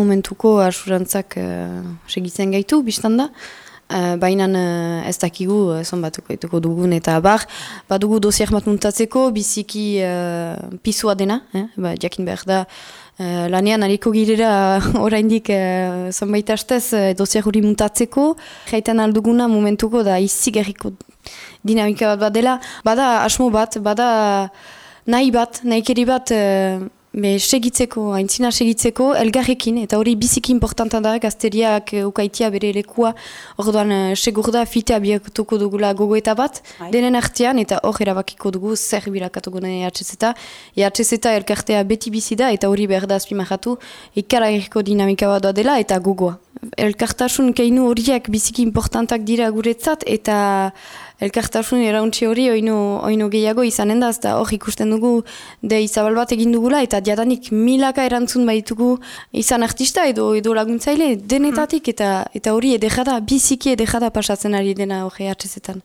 momentuko asurantzak uh, segitzen gaitu, biztan da. Uh, Baina uh, ez dakigu, uh, zon batuko dugun eta bar, badugu dosiak bat muntatzeko, biziki uh, pisua dena, eh? ba, jakin behar da, uh, lanean hariko girera oraindik uh, zonbait hastez uh, dosiak hori muntatzeko, jaiten alduguna momentuko da izi gerriko dinamika bat bat dela, bada asmo bat, bada nahi bat, nahi bat, Be, segitzeko, haintzina segitzeko, elgarrekin, eta hori biziki importanta da, gazteriak uh, ukaitia bere lekua, orduan uh, segur da fitea biaktuko dugula gogoeta bat, Hai. denen artean, eta hor erabakiko dugu zer birakatuko nahi EHZ-eta. EHZ-eta elkartea beti bizi da, eta hori behar da azpimahatu, ikara eriko dinamika bat dela, eta gogoa. Elkartasun keinu horiek biziki importantak dira guretzat, eta elkartasun erauntzi hori oino, oino gehiago izanen da, eta hor ikusten dugu de izabal bat egin dugula, eta diadanik milaka erantzun baitugu izan artista edo edo laguntzaile denetatik, eta eta hori edekada, biziki edekada pasatzen ari dena hori hartzezetan.